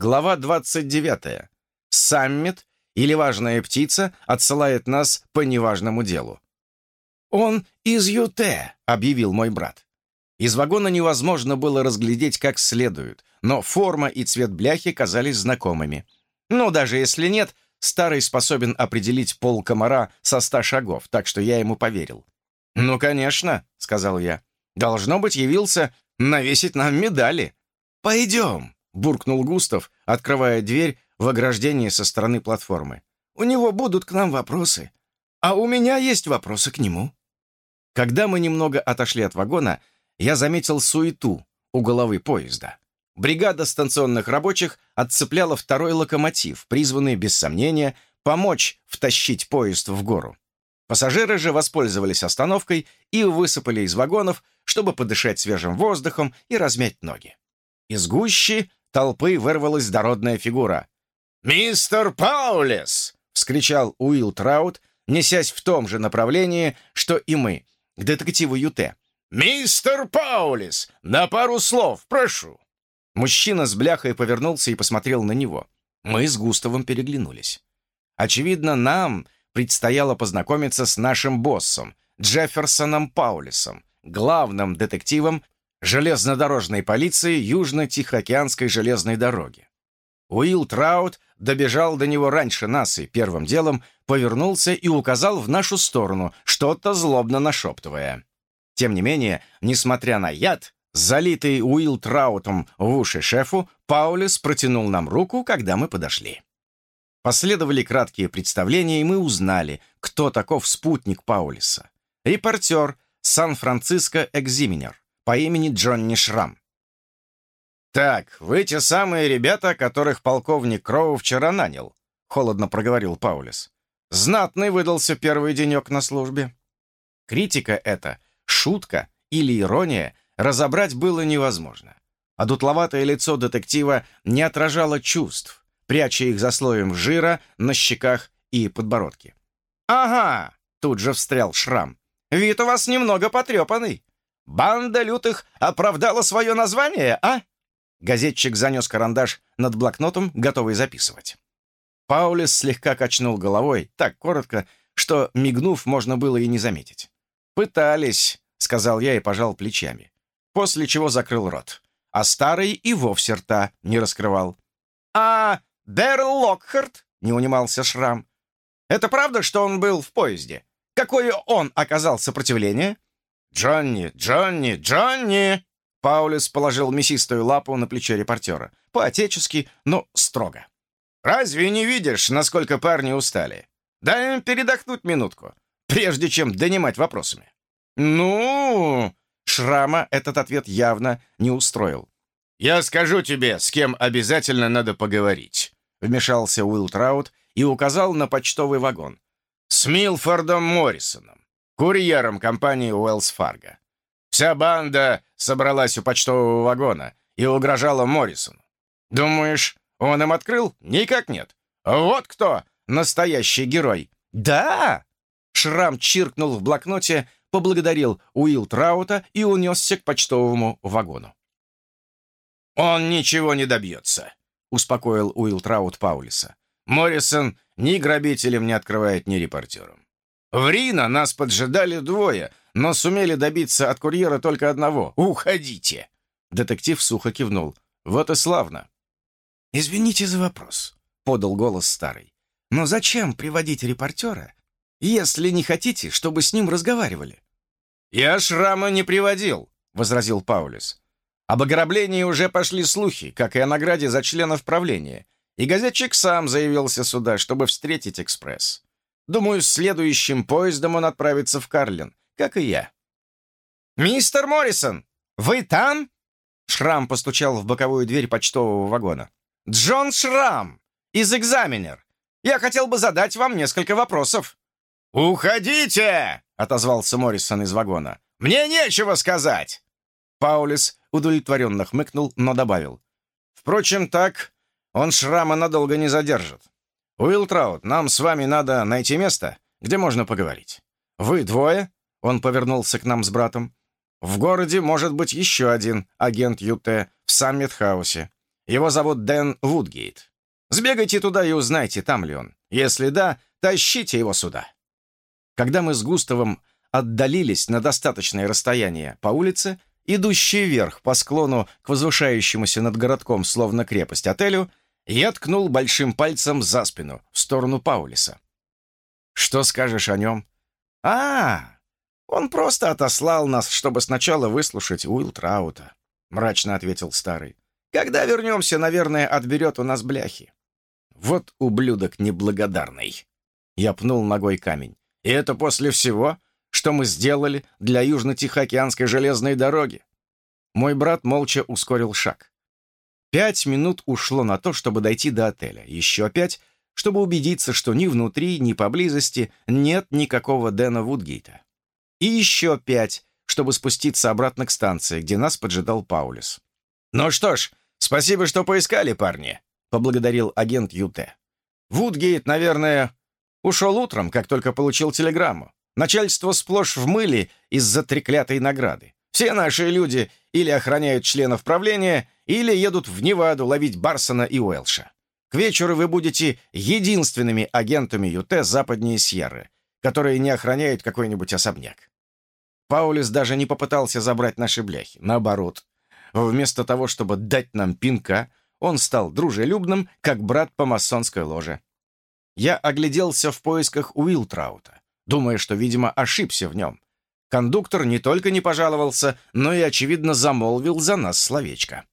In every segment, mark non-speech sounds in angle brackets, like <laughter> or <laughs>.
Глава 29. Саммит или важная птица отсылает нас по неважному делу. «Он из ЮТ», — объявил мой брат. Из вагона невозможно было разглядеть как следует, но форма и цвет бляхи казались знакомыми. Ну, даже если нет, старый способен определить пол комара со ста шагов, так что я ему поверил. «Ну, конечно», — сказал я. «Должно быть, явился навесить нам медали». «Пойдем», буркнул Густав, открывая дверь в ограждении со стороны платформы. «У него будут к нам вопросы, а у меня есть вопросы к нему». Когда мы немного отошли от вагона, я заметил суету у головы поезда. Бригада станционных рабочих отцепляла второй локомотив, призванный, без сомнения, помочь втащить поезд в гору. Пассажиры же воспользовались остановкой и высыпали из вагонов, чтобы подышать свежим воздухом и размять ноги. Из гущи толпы вырвалась дородная фигура. «Мистер Паулес!» — вскричал Уилл Траут, несясь в том же направлении, что и мы, к детективу Юте. «Мистер Паулес! На пару слов, прошу!» Мужчина с бляхой повернулся и посмотрел на него. Мы с Густавом переглянулись. Очевидно, нам предстояло познакомиться с нашим боссом, Джефферсоном Паулесом, главным детективом железнодорожной полиции Южно-Тихоокеанской железной дороги. Уилл Траут добежал до него раньше нас и первым делом повернулся и указал в нашу сторону, что-то злобно нашептывая. Тем не менее, несмотря на яд, залитый Уилл Траутом в уши шефу, Паулис протянул нам руку, когда мы подошли. Последовали краткие представления, и мы узнали, кто таков спутник Паулиса. Репортер Сан-Франциско Экзименер по имени Джонни Шрам. «Так, вы те самые ребята, которых полковник Кроу вчера нанял», — холодно проговорил Паулис. «Знатный выдался первый денек на службе». Критика эта, шутка или ирония, разобрать было невозможно. А дутловатое лицо детектива не отражало чувств, пряча их за слоем жира на щеках и подбородке. «Ага!» — тут же встрял Шрам. «Вид у вас немного потрепанный. Банда лютых оправдала свое название, а?» Газетчик занес карандаш над блокнотом, готовый записывать. Паулис слегка качнул головой, так коротко, что, мигнув, можно было и не заметить. «Пытались», — сказал я и пожал плечами, после чего закрыл рот. А старый и вовсе рта не раскрывал. «А Дэрл Локхарт?» — не унимался Шрам. «Это правда, что он был в поезде? Какое он оказал сопротивление?» «Джонни! Джонни! Джонни!» Паулис положил мясистую лапу на плечо репортера. По-отечески, но строго. «Разве не видишь, насколько парни устали? Дай им передохнуть минутку, прежде чем донимать вопросами». «Ну...» Шрама этот ответ явно не устроил. «Я скажу тебе, с кем обязательно надо поговорить», вмешался Уилл Траут и указал на почтовый вагон. «С Милфордом Моррисоном курьером компании Уэллс Фарго. Вся банда собралась у почтового вагона и угрожала Моррисону. Думаешь, он им открыл? Никак нет. Вот кто настоящий герой. Да! Шрам чиркнул в блокноте, поблагодарил Уилл Траута и унесся к почтовому вагону. «Он ничего не добьется», — успокоил Уилл Траут Паулиса. «Моррисон ни грабителям не открывает, ни репортерам. В Рино нас поджидали двое, но сумели добиться от курьера только одного. Уходите!» Детектив сухо кивнул. «Вот и славно!» «Извините за вопрос», — подал голос старый. «Но зачем приводить репортера, если не хотите, чтобы с ним разговаривали?» «Я шрама не приводил», — возразил Паулис. «Об ограблении уже пошли слухи, как и о награде за членов правления, и газетчик сам заявился сюда, чтобы встретить экспресс. Думаю, следующим поездом он отправится в Карлин, как и я. «Мистер Моррисон, вы там?» Шрам постучал в боковую дверь почтового вагона. «Джон Шрам из «Экзаменер». Я хотел бы задать вам несколько вопросов». «Уходите!» — отозвался Моррисон из вагона. «Мне нечего сказать!» Паулис удовлетворенно хмыкнул, но добавил. «Впрочем, так он Шрама надолго не задержит. «Уилл Траут, нам с вами надо найти место, где можно поговорить. Вы двое?» Он повернулся к нам с братом. «В городе может быть еще один агент ЮТ в Саммит-хаусе. Его зовут Дэн Вудгейт. Сбегайте туда и узнайте, там ли он. Если да, тащите его сюда». Когда мы с Густавом отдалились на достаточное расстояние по улице, идущей вверх по склону к возвышающемуся над городком словно крепость отелю, я ткнул большим пальцем за спину, в сторону Паулиса. «Что скажешь о нем?» «А, он просто отослал нас, чтобы сначала выслушать Уилл Траута», — мрачно ответил старый. «Когда вернемся, наверное, отберет у нас бляхи». «Вот ублюдок неблагодарный!» Я пнул ногой камень. «И это после всего, что мы сделали для Южно-Тихоокеанской железной дороги. Мой брат молча ускорил шаг. Пять минут ушло на то, чтобы дойти до отеля. Еще пять, чтобы убедиться, что ни внутри, ни поблизости нет никакого Дэна Вудгейта. И еще пять, чтобы спуститься обратно к станции, где нас поджидал Паулис. «Ну что ж, спасибо, что поискали, парни», — поблагодарил агент ЮТ. «Вудгейт, наверное, ушел утром, как только получил телеграмму. Начальство сплошь в мыле из-за треклятой награды. Все наши люди или охраняют членов правления, или едут в Неваду ловить Барсона и Уэлша. К вечеру вы будете единственными агентами ЮТ западнее Сьерры, которые не охраняют какой-нибудь особняк. Паулис даже не попытался забрать наши бляхи. Наоборот, вместо того, чтобы дать нам пинка, он стал дружелюбным, как брат по масонской ложе. Я огляделся в поисках Уилтраута думая, что, видимо, ошибся в нем. Кондуктор не только не пожаловался, но и, очевидно, замолвил за нас словечко.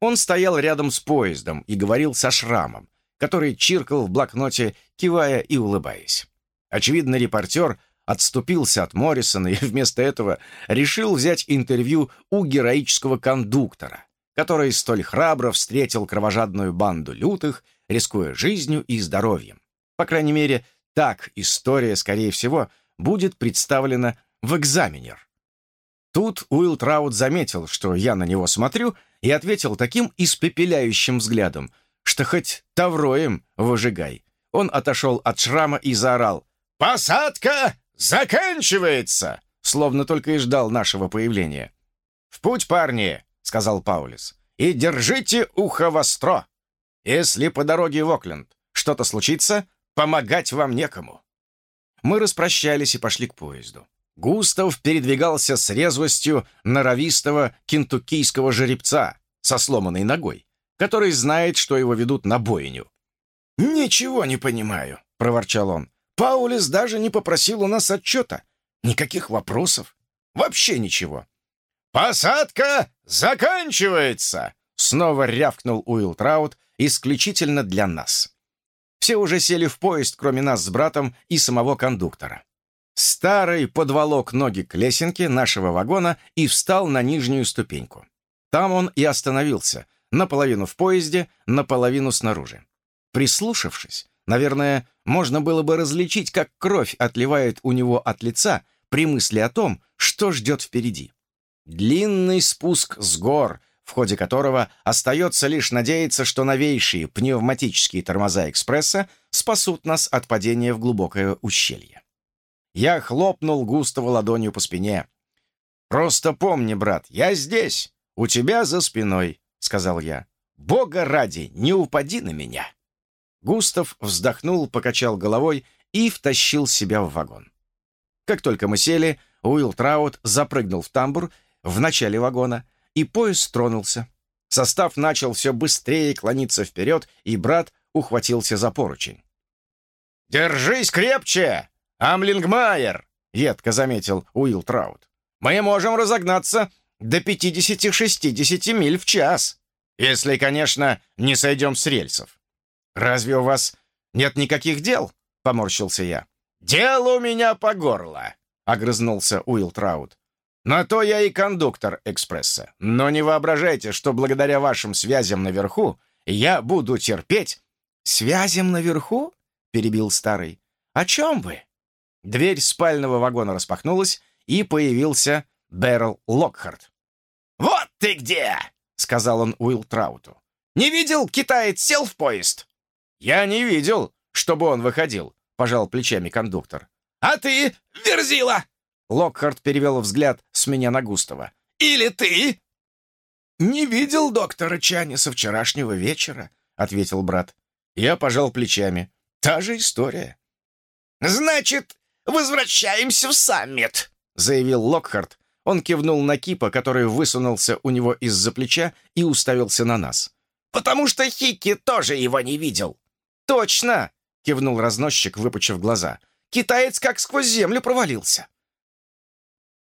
Он стоял рядом с поездом и говорил со шрамом, который чиркал в блокноте, кивая и улыбаясь. Очевидно, репортер отступился от Моррисона и <laughs> вместо этого решил взять интервью у героического кондуктора, который столь храбро встретил кровожадную банду лютых, рискуя жизнью и здоровьем. По крайней мере, так история, скорее всего, будет представлена в экзаменер. Тут Уилл Траут заметил, что я на него смотрю, и ответил таким испепеляющим взглядом, что хоть тавроем выжигай. Он отошел от шрама и заорал «Посадка заканчивается!» Словно только и ждал нашего появления. «В путь, парни!» — сказал Паулис. «И держите ухо востро! Если по дороге в Окленд что-то случится, Помогать вам некому». Мы распрощались и пошли к поезду. Густав передвигался с резвостью норовистого кентуккийского жеребца со сломанной ногой, который знает, что его ведут на бойню. «Ничего не понимаю», — проворчал он. «Паулис даже не попросил у нас отчета. Никаких вопросов. Вообще ничего». «Посадка заканчивается!» — снова рявкнул Уилл Траут исключительно для нас. Все уже сели в поезд, кроме нас с братом и самого кондуктора. Старый подволок ноги к лесенке нашего вагона и встал на нижнюю ступеньку. Там он и остановился, наполовину в поезде, наполовину снаружи. Прислушавшись, наверное, можно было бы различить, как кровь отливает у него от лица при мысли о том, что ждет впереди. Длинный спуск с гор — в ходе которого остается лишь надеяться, что новейшие пневматические тормоза экспресса спасут нас от падения в глубокое ущелье. Я хлопнул Густаву ладонью по спине. «Просто помни, брат, я здесь, у тебя за спиной», — сказал я. «Бога ради, не упади на меня». Густав вздохнул, покачал головой и втащил себя в вагон. Как только мы сели, Уилл Траут запрыгнул в тамбур в начале вагона, и поезд тронулся. Состав начал все быстрее клониться вперед, и брат ухватился за поручень. «Держись крепче, Амлингмайер!» — едко заметил Уилл Траут. «Мы можем разогнаться до 50-60 миль в час, если, конечно, не сойдем с рельсов. Разве у вас нет никаких дел?» — поморщился я. «Дело у меня по горло!» — огрызнулся Уилл Траут. На то я и кондуктор экспресса. Но не воображайте, что благодаря вашим связям наверху я буду терпеть...» «Связям наверху?» — перебил старый. «О чем вы?» Дверь спального вагона распахнулась, и появился Бэрл Локхарт. «Вот ты где!» — сказал он Уилл Трауту. «Не видел, китаец сел в поезд?» «Я не видел, чтобы он выходил», — пожал плечами кондуктор. «А ты, Верзила!» Локхарт перевел взгляд с меня на Густава. «Или ты?» «Не видел доктора Чани со вчерашнего вечера», — ответил брат. Я пожал плечами. «Та же история». «Значит, возвращаемся в саммит», — заявил Локхарт. Он кивнул на Кипа, который высунулся у него из-за плеча и уставился на нас. «Потому что Хики тоже его не видел». «Точно!» — кивнул разносчик, выпучив глаза. «Китаец как сквозь землю провалился».